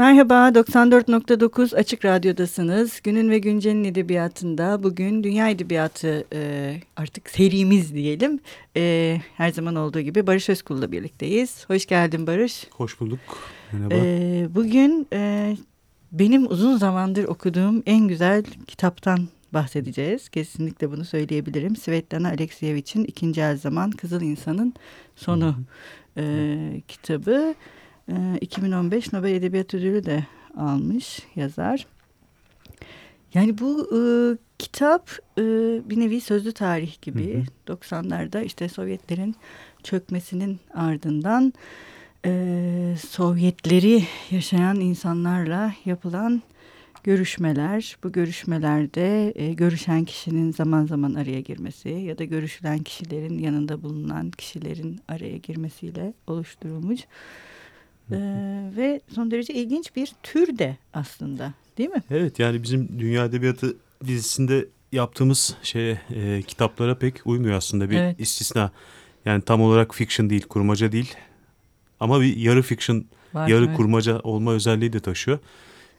Merhaba, 94.9 Açık Radyo'dasınız. Günün ve Güncel'in edebiyatında bugün Dünya Edebiyatı e, artık serimiz diyelim. E, her zaman olduğu gibi Barış Özkul'la birlikteyiz. Hoş geldin Barış. Hoş bulduk. Merhaba. E, bugün e, benim uzun zamandır okuduğum en güzel kitaptan bahsedeceğiz. Kesinlikle bunu söyleyebilirim. Svetlana Alekseyevich'in İkinci El Zaman Kızıl İnsan'ın Sonu e, kitabı. 2015 ee, Nobel Edebiyat Ödülü de almış yazar. Yani bu e, kitap e, bir nevi sözlü tarih gibi. Hı hı. 90'larda işte Sovyetlerin çökmesinin ardından e, Sovyetleri yaşayan insanlarla yapılan görüşmeler. Bu görüşmelerde e, görüşen kişinin zaman zaman araya girmesi ya da görüşülen kişilerin yanında bulunan kişilerin araya girmesiyle oluşturulmuş ee, ve son derece ilginç bir tür de aslında değil mi? Evet yani bizim Dünya Edebiyatı dizisinde yaptığımız şeye e, kitaplara pek uymuyor aslında bir evet. istisna. Yani tam olarak fiction değil, kurmaca değil. Ama bir yarı fiction, Var, yarı evet. kurmaca olma özelliği de taşıyor.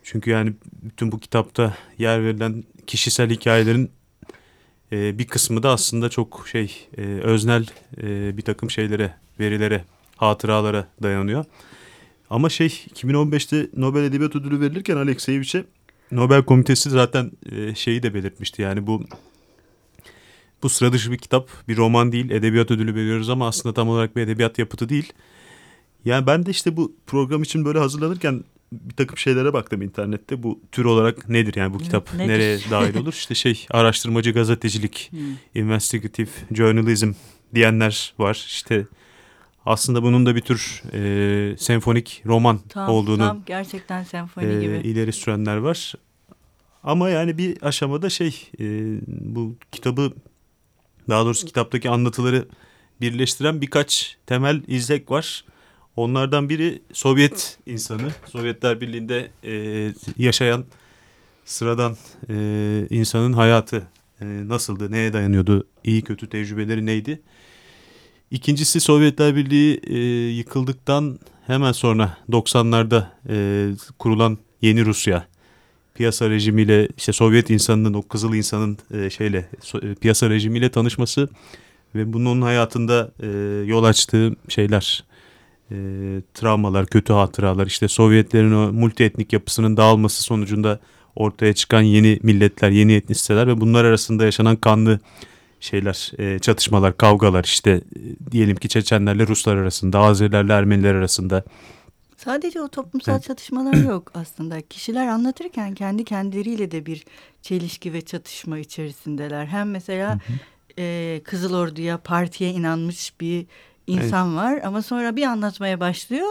Çünkü yani bütün bu kitapta yer verilen kişisel hikayelerin e, bir kısmı da aslında çok şey e, öznel e, bir takım şeylere, verilere, hatıralara dayanıyor. Ama şey 2015'te Nobel Edebiyat Ödülü verilirken Alekseyeviç'e Nobel Komitesi zaten e, şeyi de belirtmişti. Yani bu bu sıra dışı bir kitap, bir roman değil. Edebiyat ödülü veriyoruz ama aslında tam olarak bir edebiyat yapıtı değil. Yani ben de işte bu program için böyle hazırlanırken bir takım şeylere baktım internette. Bu tür olarak nedir yani bu kitap nedir? nereye dahil olur? İşte şey araştırmacı gazetecilik, hmm. investigative journalism diyenler var. İşte aslında bunun da bir tür e, senfonik roman tam, olduğunu tam gerçekten senfoni e, gibi ileri sürenler var. Ama yani bir aşamada şey e, bu kitabı daha doğrusu kitaptaki anlatıları birleştiren birkaç temel izlek var. Onlardan biri Sovyet insanı, Sovyetler Birliği'nde e, yaşayan sıradan e, insanın hayatı e, nasıldı, neye dayanıyordu, iyi kötü tecrübeleri neydi? İkincisi Sovyetler Birliği e, yıkıldıktan hemen sonra 90'larda e, kurulan yeni Rusya piyasa rejimiyle işte Sovyet insanının o kızıl insanın e, şeyle so, e, piyasa rejimiyle tanışması ve bunun hayatında e, yol açtığı şeyler e, travmalar, kötü hatıralar işte Sovyetlerin o multietnik yapısının dağılması sonucunda ortaya çıkan yeni milletler, yeni etnisiteler ve bunlar arasında yaşanan kanlı şeyler, e, çatışmalar, kavgalar işte e, diyelim ki Çeçenlerle Ruslar arasında, Azerilerle Ermeniler arasında. Sadece o toplumsal evet. çatışmalar yok aslında. Kişiler anlatırken kendi kendileriyle de bir çelişki ve çatışma içerisindeler. Hem mesela e, Kızıl Ordu'ya, partiye inanmış bir insan evet. var ama sonra bir anlatmaya başlıyor.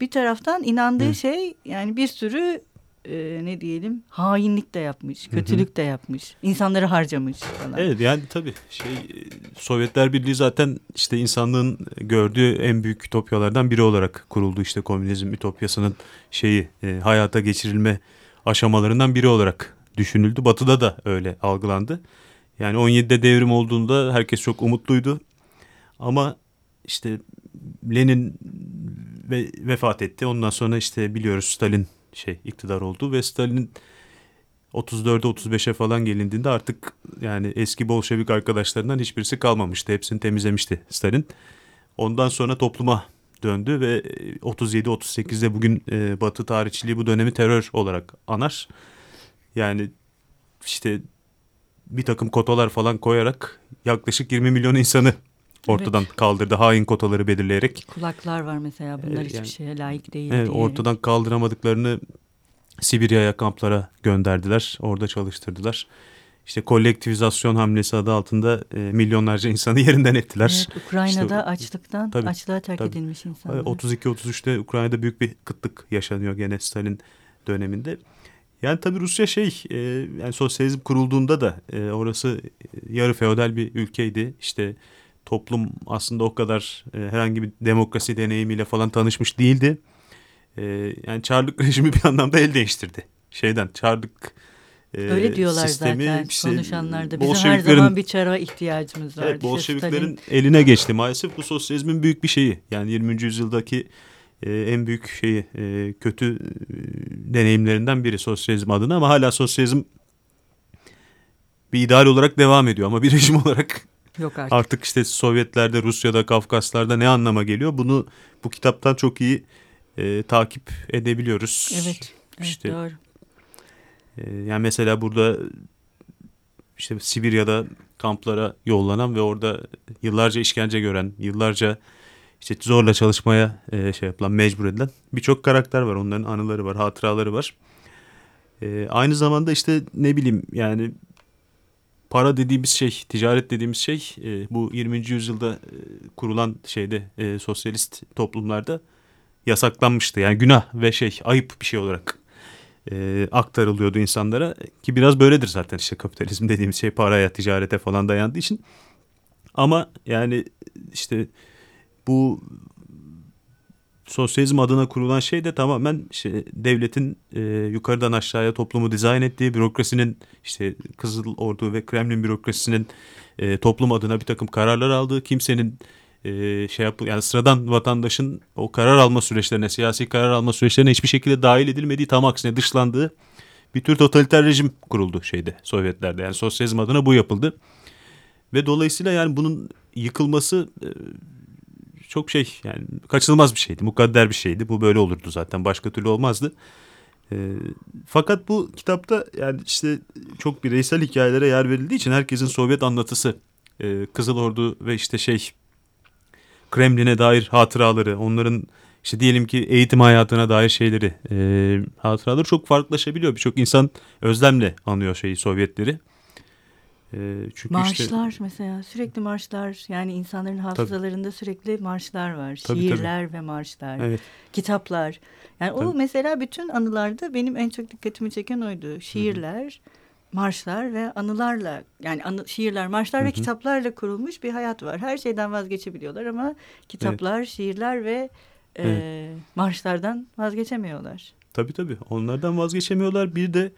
Bir taraftan inandığı evet. şey yani bir sürü e, ne diyelim hainlik de yapmış, kötülük Hı -hı. de yapmış, insanları harcamış falan. Evet yani tabii şey Sovyetler Birliği zaten işte insanlığın gördüğü en büyük ütopyalardan biri olarak kuruldu işte komünizm ütopyasının şeyi e, hayata geçirilme aşamalarından biri olarak düşünüldü. Batı'da da öyle algılandı. Yani 17'de devrim olduğunda herkes çok umutluydu. Ama işte Lenin ve vefat etti. Ondan sonra işte biliyoruz Stalin şey iktidar oldu ve Stalin'in 34'e 35'e falan gelindiğinde artık yani eski Bolşevik arkadaşlarından hiçbirisi kalmamıştı. Hepsini temizlemişti Stalin. Ondan sonra topluma döndü ve 37-38'de bugün e, Batı tarihçiliği bu dönemi terör olarak anar. Yani işte bir takım kotalar falan koyarak yaklaşık 20 milyon insanı ortadan evet. kaldırdı hain kotaları belirleyerek. Kulaklar var mesela bunlar ee, hiçbir yani, şeye layık değil evet, diye. Ortadan kaldıramadıklarını Sibirya'ya kamplara gönderdiler. Orada çalıştırdılar. İşte kolektivizasyon hamlesi adı altında e, milyonlarca insanı yerinden ettiler. Evet, Ukrayna'da işte, açlıktan tabii, açlığa terk tabii. edilmiş insanlar. 32-33'te Ukrayna'da büyük bir kıtlık yaşanıyor gene Stalin döneminde. Yani tabii Rusya şey e, yani sosyalizm kurulduğunda da e, orası yarı feodal bir ülkeydi. İşte toplum aslında o kadar e, herhangi bir demokrasi deneyimiyle falan tanışmış değildi. E, yani Çarlık rejimi bir anlamda el değiştirdi. Şeyden Çarlık e, Öyle diyorlar sistemi, zaten işte, konuşanlarda. Bizim her zaman bir çara ihtiyacımız var. Evet, Bolşeviklerin Stalin... eline geçti. Maalesef bu sosyalizmin büyük bir şeyi. Yani 20. yüzyıldaki e, en büyük şeyi e, kötü deneyimlerinden biri sosyalizm adına ama hala sosyalizm bir ideal olarak devam ediyor ama bir rejim olarak Yok artık. artık işte Sovyetlerde, Rusya'da, Kafkaslar'da ne anlama geliyor bunu bu kitaptan çok iyi e, takip edebiliyoruz. Evet, evet işte, doğru. E, yani mesela burada işte Sibirya'da kamplara yollanan ve orada yıllarca işkence gören, yıllarca işte zorla çalışmaya e, şey yapılan, mecbur edilen birçok karakter var. Onların anıları var, hatıraları var. E, aynı zamanda işte ne bileyim yani para dediğimiz şey, ticaret dediğimiz şey e, bu 20. yüzyılda e, kurulan şeyde e, sosyalist toplumlarda yasaklanmıştı. Yani günah ve şey ayıp bir şey olarak e, aktarılıyordu insanlara ki biraz böyledir zaten işte kapitalizm dediğimiz şey paraya, ticarete falan dayandığı için. Ama yani işte bu sosyalizm adına kurulan şey de tamamen işte devletin e, yukarıdan aşağıya toplumu dizayn ettiği bürokrasinin işte Kızıl Ordu ve Kremlin bürokrasisinin e, toplum adına bir takım kararlar aldığı kimsenin e, şey yap yani sıradan vatandaşın o karar alma süreçlerine siyasi karar alma süreçlerine hiçbir şekilde dahil edilmediği tam aksine dışlandığı bir tür totaliter rejim kuruldu şeyde Sovyetlerde. Yani sosyalizm adına bu yapıldı. Ve dolayısıyla yani bunun yıkılması e, çok şey yani kaçınılmaz bir şeydi. Mukadder bir şeydi. Bu böyle olurdu zaten. Başka türlü olmazdı. E, fakat bu kitapta yani işte çok bireysel hikayelere yer verildiği için herkesin Sovyet anlatısı, e, Kızıl Ordu ve işte şey Kremlin'e dair hatıraları, onların işte diyelim ki eğitim hayatına dair şeyleri, e, hatıraları çok farklılaşabiliyor. Birçok insan özlemle anıyor şeyi Sovyetleri. Ee, çünkü marşlar işte, mesela sürekli marşlar yani insanların hafızalarında tabii, sürekli marşlar var. Tabii, Şiirler tabii. ve marşlar, evet. kitaplar. Yani tabii. o mesela bütün anılarda benim en çok dikkatimi çeken oydu. Şiirler, Hı-hı. marşlar ve anılarla yani anı, şiirler, marşlar Hı-hı. ve kitaplarla kurulmuş bir hayat var. Her şeyden vazgeçebiliyorlar ama kitaplar, evet. şiirler ve e, evet. marşlardan vazgeçemiyorlar. Tabii tabii onlardan vazgeçemiyorlar. Bir de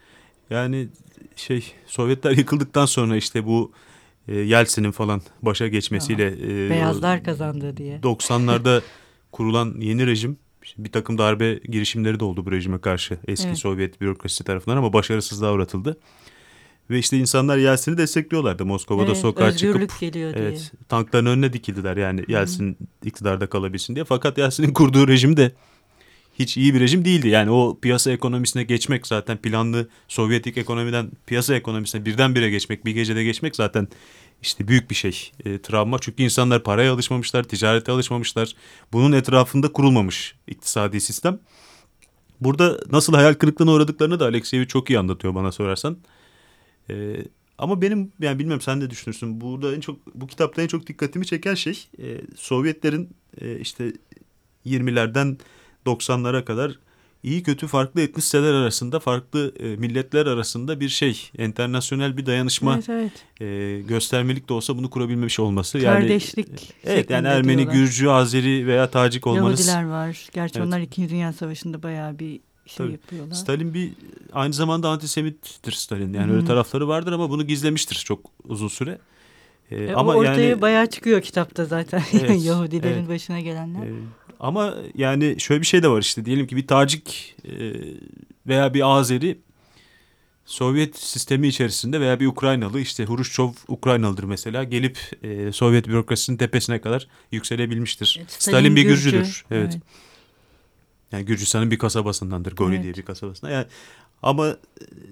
yani şey Sovyetler yıkıldıktan sonra işte bu e, Yeltsin'in falan başa geçmesiyle e, beyazlar kazandı diye 90'larda kurulan yeni rejim bir takım darbe girişimleri de oldu bu rejime karşı eski evet. Sovyet bürokrasisi tarafından ama başarısızlığa uğratıldı. Ve işte insanlar Yeltsin'i destekliyorlardı Moskova'da evet, sokağa çıkıp. geliyor diye. Evet, tankların önüne dikildiler yani Yeltsin iktidarda kalabilsin diye. Fakat Yeltsin'in kurduğu rejim de hiç iyi bir rejim değildi. Yani o piyasa ekonomisine geçmek zaten planlı Sovyetik ekonomiden piyasa ekonomisine birdenbire geçmek, bir gecede geçmek zaten işte büyük bir şey, e, travma. Çünkü insanlar paraya alışmamışlar, ticarete alışmamışlar. Bunun etrafında kurulmamış iktisadi sistem. Burada nasıl hayal kırıklığına uğradıklarını da Alexeyevich çok iyi anlatıyor bana sorarsan. E, ama benim yani bilmem sen de düşünürsün. Burada en çok bu kitapta en çok dikkatimi çeken şey e, Sovyetlerin e, işte 20'lerden 90'lara kadar iyi kötü farklı etnisiteler arasında, farklı e, milletler arasında bir şey, internasyonel bir dayanışma evet, evet. E, göstermelik de olsa bunu kurabilmemiş olması. Kardeşlik. Yani, evet yani Ermeni, diyorlar. Gürcü, Azeri veya Tacik olmanız. Yahudiler var. Gerçi evet. onlar İkinci Dünya Savaşı'nda bayağı bir şey Tabii. yapıyorlar. Stalin bir aynı zamanda antisemittir Stalin. Yani hmm. öyle tarafları vardır ama bunu gizlemiştir çok uzun süre. Ee, e, ama ortaya yani, bayağı çıkıyor kitapta zaten evet, Yahudilerin evet. başına gelenler. Ee, ama yani şöyle bir şey de var işte diyelim ki bir Tacik e, veya bir Azeri Sovyet sistemi içerisinde veya bir Ukraynalı işte Huruşçov Ukraynalıdır mesela gelip e, Sovyet bürokrasisinin tepesine kadar yükselebilmiştir. Evet, Stalin, Stalin bir Gürcü. Gürcüdür. Evet. evet. Yani Gürcistan'ın bir kasabasındandır. Gori evet. diye bir kasabasında. Yani ama e,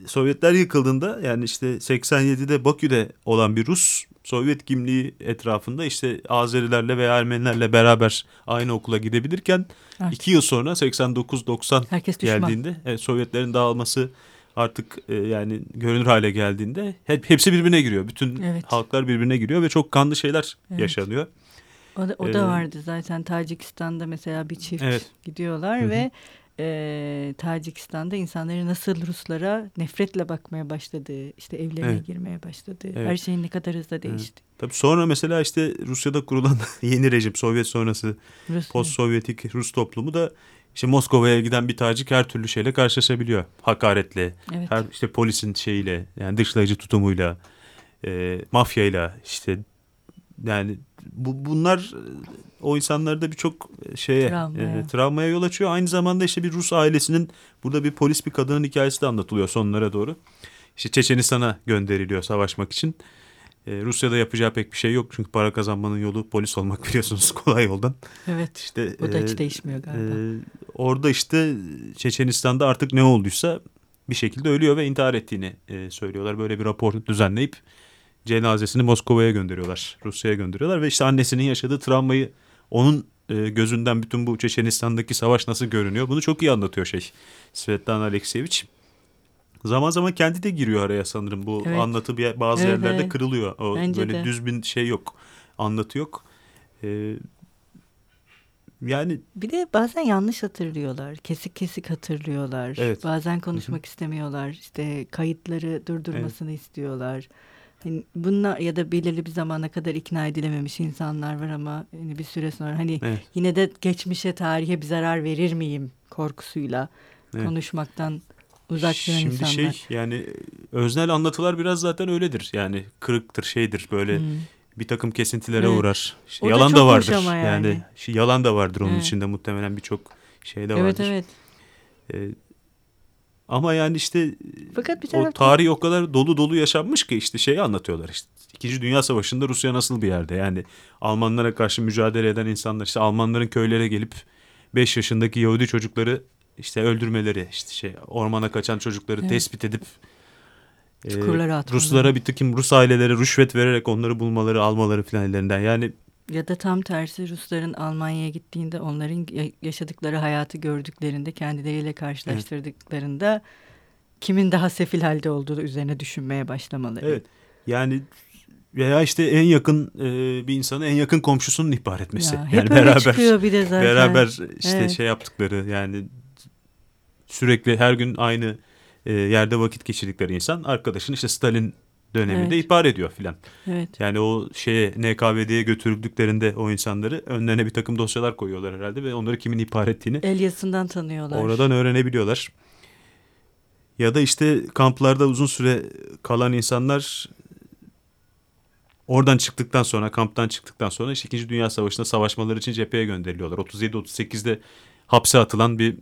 Sovyetler yıkıldığında yani işte 87'de Bakü'de olan bir Rus Sovyet kimliği etrafında işte Azerilerle veya Ermenilerle beraber aynı okula gidebilirken evet. iki yıl sonra 89-90 geldiğinde evet, Sovyetlerin dağılması artık e, yani görünür hale geldiğinde hep, hepsi birbirine giriyor. Bütün evet. halklar birbirine giriyor ve çok kanlı şeyler evet. yaşanıyor. O da, o da ee, vardı zaten Tacikistan'da mesela bir çift evet. gidiyorlar Hı -hı. ve e, Tacikistan'da insanların nasıl Ruslara nefretle bakmaya başladığı, işte evlerine evet. girmeye başladığı, evet. her şeyin ne kadar hızlı değişti. Evet. Tabii sonra mesela işte Rusya'da kurulan yeni rejim, Sovyet sonrası post-Sovyetik Rus toplumu da işte Moskova'ya giden bir tacik her türlü şeyle karşılaşabiliyor. Hakaretle, evet. her işte polisin şeyiyle, yani dışlayıcı tutumuyla, e, mafyayla, işte yani bu, bunlar o insanlarda birçok şeye travmaya. E, travmaya yol açıyor. Aynı zamanda işte bir Rus ailesinin burada bir polis bir kadının hikayesi de anlatılıyor sonlara doğru. İşte Çeçenistan'a gönderiliyor savaşmak için. E, Rusya'da yapacağı pek bir şey yok çünkü para kazanmanın yolu polis olmak biliyorsunuz kolay yoldan. Evet. İşte o da hiç e, değişmiyor galiba. E, orada işte Çeçenistan'da artık ne olduysa bir şekilde ölüyor ve intihar ettiğini e, söylüyorlar. Böyle bir rapor düzenleyip cenazesini Moskova'ya gönderiyorlar. Rusya'ya gönderiyorlar ve işte annesinin yaşadığı travmayı onun e, gözünden bütün bu Çeçenistan'daki savaş nasıl görünüyor bunu çok iyi anlatıyor şey Svetlana Alekseyevich. Zaman zaman kendi de giriyor araya sanırım bu evet. anlatı bir bazı evet, yerlerde evet. kırılıyor. O Bence böyle de. düz bir şey yok. Anlatı yok. Ee, yani bir de bazen yanlış hatırlıyorlar. Kesik kesik hatırlıyorlar. Evet. Bazen konuşmak Hı-hı. istemiyorlar. İşte kayıtları durdurmasını evet. istiyorlar. Hani bunlar ya da belirli bir zamana kadar ikna edilememiş insanlar var ama hani bir süre sonra hani evet. yine de geçmişe tarihe bir zarar verir miyim korkusuyla evet. konuşmaktan uzak duran Şimdi insanlar. şey yani öznel anlatılar biraz zaten öyledir. Yani kırıktır şeydir böyle hmm. bir takım kesintilere evet. uğrar. İşte yalan da vardır. yani. yani şey, yalan da vardır onun evet. içinde muhtemelen birçok şey de vardır. Evet evet. Ee, ama yani işte Fakat bir taraftan... o tarih o kadar dolu dolu yaşanmış ki işte şeyi anlatıyorlar işte. İkinci Dünya Savaşı'nda Rusya nasıl bir yerde? Yani Almanlara karşı mücadele eden insanlar işte Almanların köylere gelip 5 yaşındaki Yahudi çocukları işte öldürmeleri işte şey ormana kaçan çocukları evet. tespit edip e, Ruslara bir takım Rus aileleri rüşvet vererek onları bulmaları almaları falan ellerinden yani ya da tam tersi Rusların Almanya'ya gittiğinde onların yaşadıkları hayatı gördüklerinde kendileriyle karşılaştırdıklarında evet. kimin daha sefil halde olduğu üzerine düşünmeye başlamaları. Evet yani veya işte en yakın e, bir insanın en yakın komşusunun ihbar etmesi. Ya, yani beraber çıkıyor bir de zaten. Beraber işte evet. şey yaptıkları yani sürekli her gün aynı e, yerde vakit geçirdikleri insan arkadaşın işte Stalin döneminde evet. ihbar ediyor filan. Evet. Yani o şeye NKVD'ye götürüldüklerinde o insanları önlerine bir takım dosyalar koyuyorlar herhalde ve onları kimin ihbar ettiğini el yazısından tanıyorlar. Oradan öğrenebiliyorlar. Ya da işte kamplarda uzun süre kalan insanlar oradan çıktıktan sonra kamptan çıktıktan sonra işte 2. Dünya Savaşı'nda savaşmaları için cepheye gönderiliyorlar. 37-38'de hapse atılan bir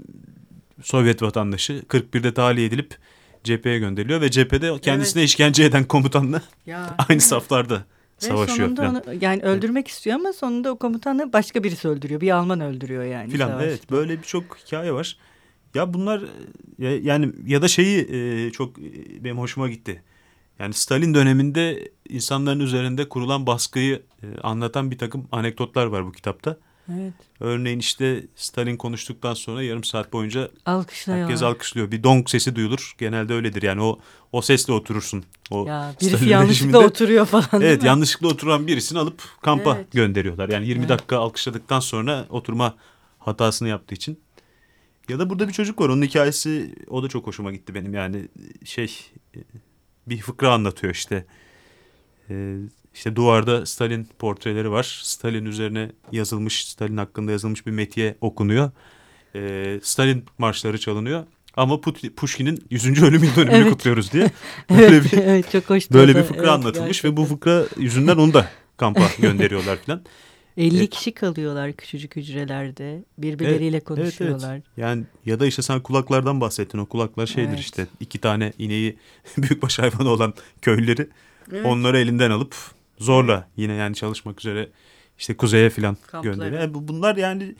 Sovyet vatandaşı 41'de tahliye edilip cepheye gönderiliyor ve cephede kendisine evet. işkence eden komutanla ya, aynı saflarda ve savaşıyor. Sonunda onu, yani öldürmek istiyor ama sonunda o komutanı başka birisi öldürüyor. Bir Alman öldürüyor yani. Filan evet böyle birçok hikaye var. Ya bunlar yani ya da şeyi e, çok e, benim hoşuma gitti. Yani Stalin döneminde insanların üzerinde kurulan baskıyı e, anlatan bir takım anekdotlar var bu kitapta. Evet. Örneğin işte Stalin konuştuktan sonra yarım saat boyunca herkes alkışlıyor. Bir dong sesi duyulur. Genelde öyledir. Yani o o sesle oturursun. O ya, birisi Stalin yanlışlıkla rejiminde. oturuyor falan. Evet, yanlışlıkla oturan birisini alıp kampa evet. gönderiyorlar. Yani 20 evet. dakika alkışladıktan sonra oturma hatasını yaptığı için. Ya da burada bir çocuk var. Onun hikayesi o da çok hoşuma gitti benim. Yani şey bir fıkra anlatıyor işte. Ee, işte duvarda Stalin portreleri var. Stalin üzerine yazılmış, Stalin hakkında yazılmış bir metiye okunuyor. Ee, Stalin marşları çalınıyor. Ama Pushkin'in 100. ölüm yıl dönümünü evet. kutluyoruz diye. Böyle evet, bir, evet, çok hoş. Böyle bir fıkra evet, anlatılmış gerçekten. ve bu fıkra yüzünden onu da kampa gönderiyorlar falan. 50 evet. kişi kalıyorlar küçücük hücrelerde. Birbirleriyle evet, konuşuyorlar. Evet, evet. Yani ya da işte sen kulaklardan bahsettin. O kulaklar şeydir evet. işte iki tane ineği büyükbaş hayvanı olan köylüleri evet. onları elinden alıp zorla yine yani çalışmak üzere işte kuzeye falan gönderiyor. Yani bunlar yani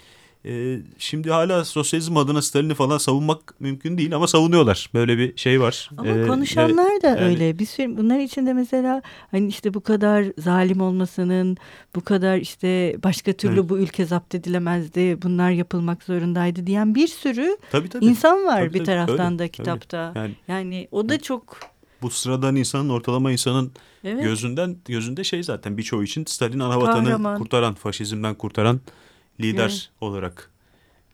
e, şimdi hala sosyalizm adına Stalin'i falan savunmak mümkün değil ama savunuyorlar. Böyle bir şey var. Ama ee, konuşanlar da yani, öyle. Bir sürü bunlar içinde mesela hani işte bu kadar zalim olmasının, bu kadar işte başka türlü evet. bu ülke zapt edilemezdi, bunlar yapılmak zorundaydı diyen bir sürü tabii, tabii. insan var tabii, bir tabii, taraftan öyle, da kitapta. Yani, yani o da çok bu sıradan insanın, ortalama insanın evet. gözünden gözünde şey zaten birçoğu için Stalin ana vatanı kurtaran, faşizmden kurtaran lider evet. olarak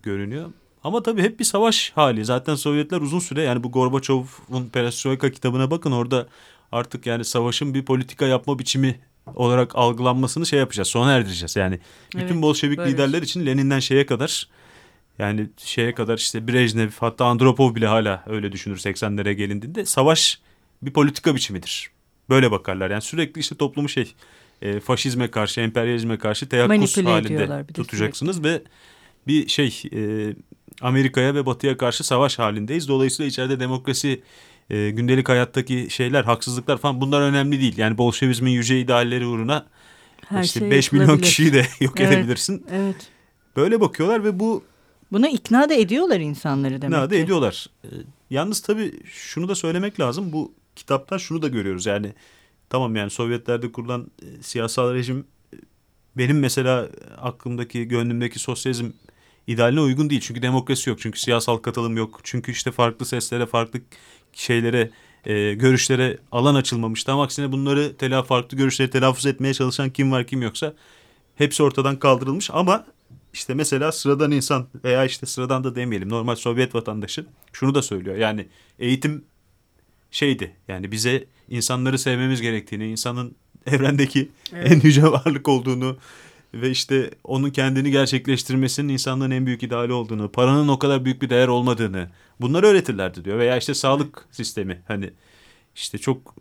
görünüyor. Ama tabii hep bir savaş hali. Zaten Sovyetler uzun süre yani bu Gorbaçov'un Perestroika kitabına bakın orada artık yani savaşın bir politika yapma biçimi olarak algılanmasını şey yapacağız. Sona erdireceğiz. Yani bütün evet, Bolşevik liderler için Lenin'den şeye kadar yani şeye kadar işte Brejnev hatta Andropov bile hala öyle düşünür 80'lere gelindiğinde savaş bir politika biçimidir. Böyle bakarlar yani sürekli işte toplumu şey e, faşizme karşı, emperyalizme karşı teyakkuz halinde tutacaksınız ve bir şey e, Amerika'ya ve Batı'ya karşı savaş halindeyiz. Dolayısıyla içeride demokrasi, e, gündelik hayattaki şeyler, haksızlıklar falan bunlar önemli değil. Yani Bolşevizmin yüce idealleri uğruna Her işte şey 5 milyon kişiyi de yok evet, edebilirsin. Evet. Böyle bakıyorlar ve bu Buna ikna da ediyorlar insanları demek İkna da ediyorlar. E, yalnız tabii şunu da söylemek lazım. Bu kitapta şunu da görüyoruz. Yani tamam yani Sovyetlerde kurulan e, siyasal rejim e, benim mesela aklımdaki, gönlümdeki sosyalizm idealine uygun değil. Çünkü demokrasi yok. Çünkü siyasal katılım yok. Çünkü işte farklı seslere, farklı şeylere, e, görüşlere alan açılmamış. Tam aksine bunları tela farklı görüşleri telaffuz etmeye çalışan kim var kim yoksa hepsi ortadan kaldırılmış. Ama işte mesela sıradan insan veya işte sıradan da demeyelim normal Sovyet vatandaşı şunu da söylüyor. Yani eğitim şeydi yani bize insanları sevmemiz gerektiğini, insanın evrendeki evet. en yüce varlık olduğunu ve işte onun kendini gerçekleştirmesinin insanlığın en büyük ideali olduğunu, paranın o kadar büyük bir değer olmadığını bunları öğretirlerdi diyor. Veya işte sağlık sistemi hani işte çok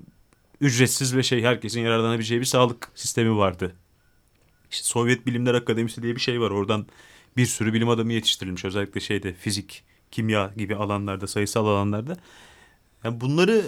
ücretsiz ve şey herkesin yararlanabileceği bir sağlık sistemi vardı. İşte Sovyet Bilimler Akademisi diye bir şey var. Oradan bir sürü bilim adamı yetiştirilmiş. Özellikle şeyde fizik, kimya gibi alanlarda, sayısal alanlarda. Yani bunları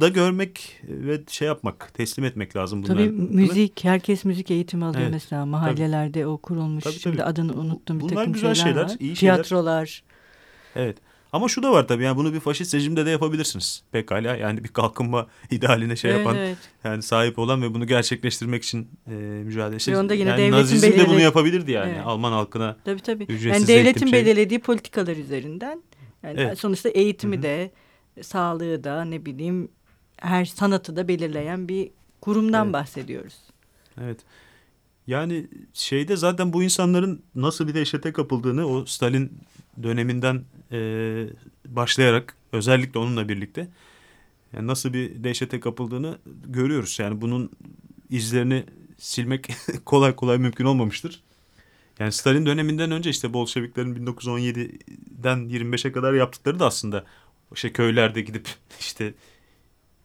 da görmek ve şey yapmak, teslim etmek lazım bunlar. Tabii müzik, herkes müzik eğitimi alıyor evet, mesela. Mahallelerde tabii. o kurulmuş. Tabii, tabii. Şimdi adını unuttum bir bunlar takım güzel şeyler, şeyler var. Iyi Tiyatrolar. Şeyler. Evet. Ama şu da var tabii yani bunu bir faşist rejimde de yapabilirsiniz. Pekala yani bir kalkınma idealine şey yapan evet. yani sahip olan ve bunu gerçekleştirmek için e, mücadele edecek. Onda yine yani devletin Nazizm belirledi... de bunu yapabilirdi yani evet. Alman halkına. Tabii tabii. Yani devletin şey. belirlediği politikalar üzerinden yani evet. sonuçta eğitimi Hı-hı. de sağlığı da ne bileyim her sanatı da belirleyen bir kurumdan evet. bahsediyoruz. Evet. Yani şeyde zaten bu insanların nasıl bir dehşete kapıldığını o Stalin döneminden e, başlayarak özellikle onunla birlikte yani nasıl bir dehşete kapıldığını görüyoruz. Yani bunun izlerini silmek kolay kolay mümkün olmamıştır. Yani Stalin döneminden önce işte Bolşeviklerin 1917'den 25'e kadar yaptıkları da aslında işte köylerde gidip işte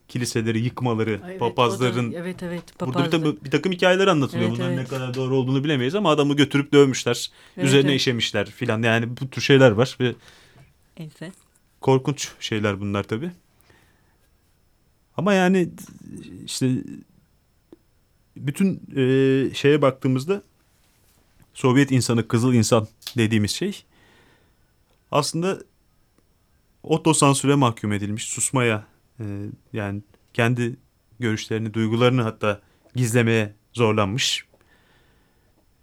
kiliseleri yıkmaları, evet, papazların da, evet evet papazlı. burada bir, bir takım hikayeler anlatılıyor. Evet, Bunların evet. ne kadar doğru olduğunu bilemeyiz ama adamı götürüp dövmüşler. Evet, üzerine evet. işemişler filan. Yani bu tür şeyler var ve Neyse. korkunç şeyler bunlar tabii. Ama yani işte bütün e, şeye baktığımızda Sovyet insanı, kızıl insan dediğimiz şey aslında otosansüre mahkum edilmiş, susmaya e, yani kendi görüşlerini, duygularını hatta gizlemeye zorlanmış.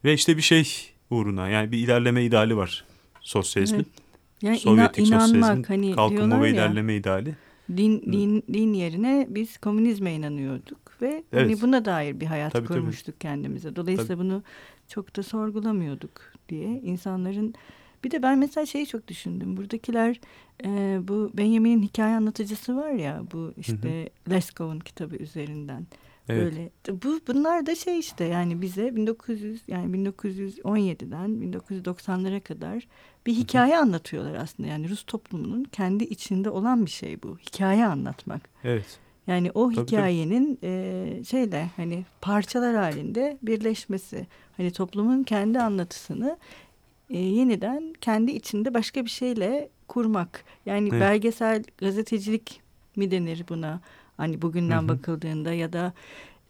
Ve işte bir şey uğruna yani bir ilerleme ideali var sosyalizmin. Evet. Yani Sovyetik ina, inanmak hani kalkınma ve ya, ilerleme ideali. Din, din, din yerine biz komünizme inanıyorduk ve hani evet. hani buna dair bir hayat tabii, kurmuştuk tabii. kendimize. Dolayısıyla tabii. bunu çok da sorgulamıyorduk diye insanların bir de ben mesela şeyi çok düşündüm. Buradakiler e, bu Benjamin'in hikaye anlatıcısı var ya bu işte Leskov'un kitabı üzerinden. Evet. Böyle bu bunlar da şey işte yani bize 1900 yani 1917'den 1990'lara kadar bir hikaye anlatıyorlar aslında. Yani Rus toplumunun kendi içinde olan bir şey bu. Hikaye anlatmak. Evet. Yani o tabii, hikayenin tabii. E, şeyle hani parçalar halinde birleşmesi. Hani toplumun kendi anlatısını e, yeniden kendi içinde başka bir şeyle kurmak. Yani evet. belgesel gazetecilik mi denir buna? Hani bugünden hı hı. bakıldığında ya da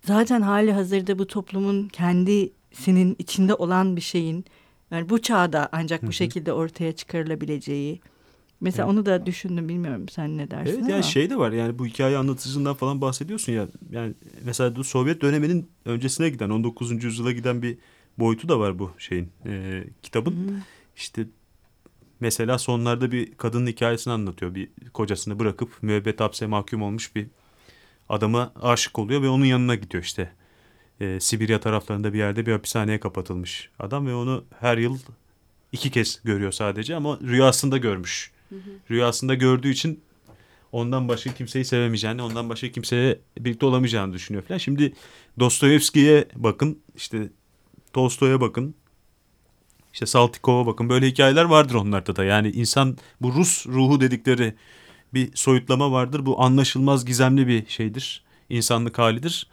zaten hali hazırda bu toplumun kendisinin içinde olan bir şeyin yani bu çağda ancak hı hı. bu şekilde ortaya çıkarılabileceği. Mesela evet. onu da düşündüm bilmiyorum sen ne dersin Evet ama. yani şey de var yani bu hikaye anlatıcısından falan bahsediyorsun ya. Yani mesela Sovyet döneminin öncesine giden 19. yüzyıla giden bir boyutu da var bu şeyin e, kitabın. Hmm. İşte mesela sonlarda bir kadının hikayesini anlatıyor. Bir kocasını bırakıp müebbet hapse mahkum olmuş bir adama aşık oluyor ve onun yanına gidiyor işte. E, Sibirya taraflarında bir yerde bir hapishaneye kapatılmış adam ve onu her yıl iki kez görüyor sadece ama rüyasında görmüş. Hı hı. Rüyasında gördüğü için ondan başka kimseyi sevemeyeceğini, ondan başka kimseye birlikte olamayacağını düşünüyor falan. Şimdi Dostoyevski'ye bakın işte Tolstoy'a bakın. İşte Saltikov'a bakın. Böyle hikayeler vardır onlarda da. Yani insan bu Rus ruhu dedikleri bir soyutlama vardır. Bu anlaşılmaz gizemli bir şeydir. İnsanlık halidir.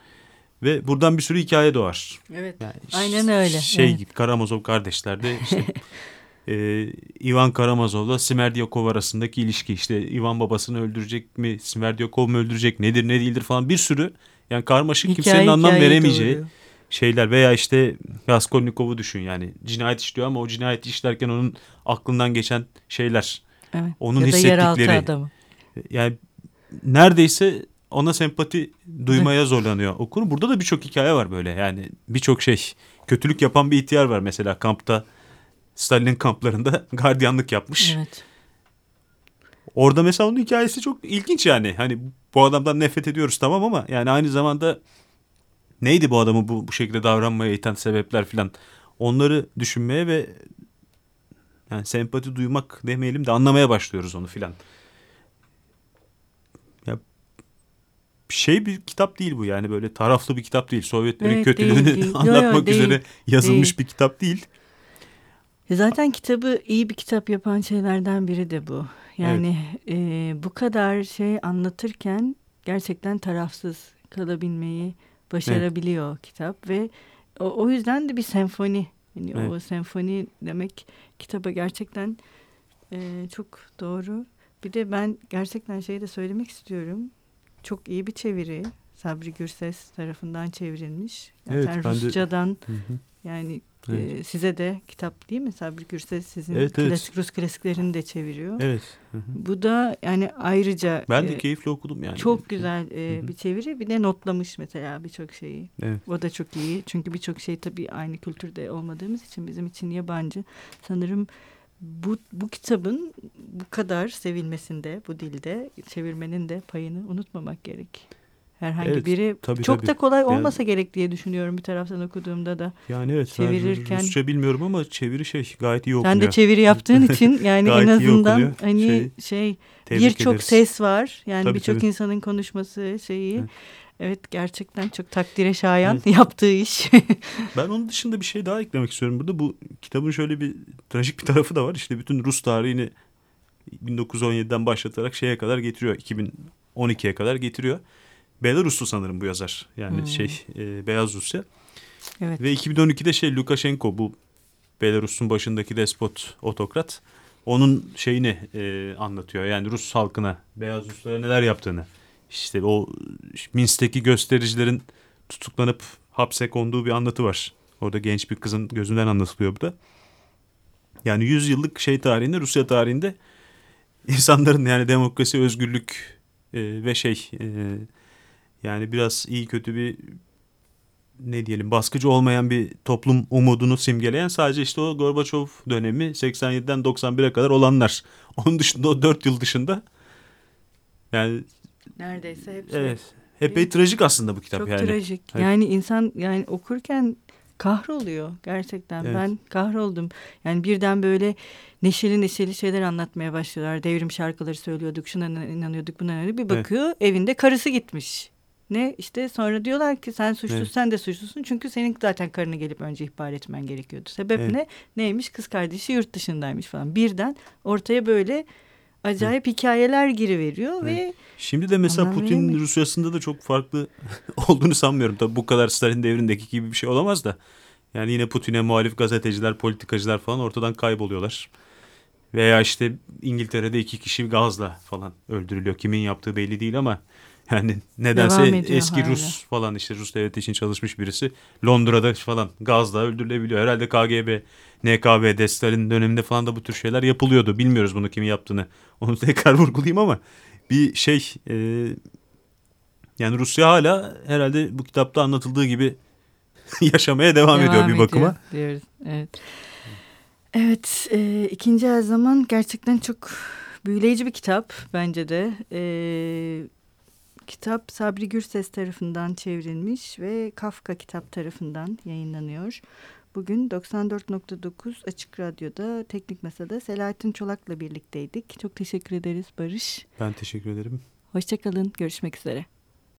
Ve buradan bir sürü hikaye doğar. Evet. Yani aynen öyle. Şey evet. Karamazov kardeşlerde işte e, Ivan Karamazov'la Smerdyakov arasındaki ilişki işte Ivan babasını öldürecek mi Smerdyakov mu öldürecek nedir ne değildir falan bir sürü yani karmaşık hikaye, kimsenin anlam veremeyeceği doğru. Şeyler veya işte Raskolnikov'u düşün yani cinayet işliyor ama o cinayet işlerken onun aklından geçen şeyler evet. onun ya hissettikleri adamı. yani neredeyse ona sempati duymaya zorlanıyor okur. Burada da birçok hikaye var böyle yani birçok şey. Kötülük yapan bir ihtiyar var mesela kampta. Stalin kamplarında gardiyanlık yapmış. Evet. Orada mesela onun hikayesi çok ilginç yani. Hani bu adamdan nefret ediyoruz tamam ama yani aynı zamanda neydi bu adamı bu, bu şekilde davranmaya iten sebepler filan. Onları düşünmeye ve yani sempati duymak demeyelim de anlamaya başlıyoruz onu filan. Ya şey bir kitap değil bu yani böyle taraflı bir kitap değil. Sovyetlerin evet, kötülüğünü değil, değil. anlatmak yo, yo, üzere değil, yazılmış değil. bir kitap değil. Zaten kitabı iyi bir kitap yapan şeylerden biri de bu. Yani evet. e, bu kadar şey anlatırken gerçekten tarafsız kalabilmeyi başarabiliyor evet. kitap ve o, o yüzden de bir senfoni. Yani evet. o senfoni demek kitaba gerçekten e, çok doğru. Bir de ben gerçekten şeyi de söylemek istiyorum. Çok iyi bir çeviri. Sabri Gürses tarafından çevrilmiş. Zaten evet, Rusçadan de... hı hı. yani Evet. Ee, size de kitap değil mi Sabri Gürses sizin evet, klasik Rus klasiklerini de çeviriyor. Evet. Hı hı. Bu da yani ayrıca ben de e, keyifli okudum yani. Çok güzel e, bir çeviri. Bir de notlamış mesela birçok şeyi. Evet. O da çok iyi. Çünkü birçok şey tabii aynı kültürde olmadığımız için bizim için yabancı. Sanırım bu, bu kitabın bu kadar sevilmesinde, bu dilde çevirmenin de payını unutmamak gerek. Herhangi evet, biri tabii, çok tabii. da kolay olmasa yani, gerek diye düşünüyorum bir taraftan okuduğumda da. Yani evet çevirirken. Rusça bilmiyorum ama çeviri şey gayet iyi okunuyor. Sen de çeviri yaptığın için yani en azından hani şey, şey birçok ses var. Yani birçok insanın konuşması şeyi. Evet. Evet gerçekten çok takdire şayan evet. yaptığı iş. ben onun dışında bir şey daha eklemek istiyorum burada. Bu kitabın şöyle bir trajik bir tarafı da var. İşte bütün Rus tarihini 1917'den başlatarak şeye kadar getiriyor. 2012'ye kadar getiriyor. Belaruslu sanırım bu yazar. Yani hmm. şey e, Beyaz Rusya. Evet. Ve 2012'de şey Lukashenko bu Belarus'un başındaki despot otokrat onun şeyini e, anlatıyor. Yani Rus halkına, Beyaz Ruslara neler yaptığını. İşte o Minsk'teki göstericilerin tutuklanıp hapse konduğu bir anlatı var. Orada genç bir kızın gözünden anlatılıyor bu da. Yani 100 yıllık şey tarihinde, Rusya tarihinde insanların yani demokrasi, özgürlük e, ve şey e, yani biraz iyi kötü bir ne diyelim baskıcı olmayan bir toplum umudunu simgeleyen sadece işte o Gorbaçov dönemi 87'den 91'e kadar olanlar. Onun dışında o 4 yıl dışında yani neredeyse hepsi. Evet. Epey trajik aslında bu kitap Çok yani. Çok trajik. Evet. Yani insan yani okurken kahroluyor gerçekten. Evet. Ben kahroldum. Yani birden böyle neşeli neşeli şeyler anlatmaya başlıyorlar. Devrim şarkıları söylüyorduk, şuna inanıyorduk, buna inanıyorduk. Bir bakıyor evet. evinde karısı gitmiş. Ne işte sonra diyorlar ki sen suçlusun evet. sen de suçlusun çünkü senin zaten karını gelip önce ihbar etmen gerekiyordu. Sebep evet. ne? Neymiş kız kardeşi yurt dışındaymış falan. Birden ortaya böyle acayip evet. hikayeler giriveriyor evet. ve şimdi de mesela Putin Rusya'sında da çok farklı olduğunu sanmıyorum. Tabii bu kadar Stalin devrindeki gibi bir şey olamaz da. Yani yine Putin'e muhalif gazeteciler, politikacılar falan ortadan kayboluyorlar. Veya işte İngiltere'de iki kişi gazla falan öldürülüyor. Kimin yaptığı belli değil ama yani nedense eski hala. Rus falan işte Rus devleti için çalışmış birisi Londra'da falan gazla öldürülebiliyor. Herhalde KGB, NKB, Destalin döneminde falan da bu tür şeyler yapılıyordu. Bilmiyoruz bunu kimin yaptığını. Onu tekrar vurgulayayım ama bir şey e, yani Rusya hala herhalde bu kitapta anlatıldığı gibi yaşamaya devam, devam ediyor bir bakıma. Diyoruz. Evet. Evet, e, ikinci her zaman gerçekten çok büyüleyici bir kitap bence de. E, Kitap Sabri Gürses tarafından çevrilmiş ve Kafka kitap tarafından yayınlanıyor. Bugün 94.9 Açık Radyo'da Teknik Masa'da Selahattin Çolak'la birlikteydik. Çok teşekkür ederiz Barış. Ben teşekkür ederim. Hoşçakalın. Görüşmek üzere.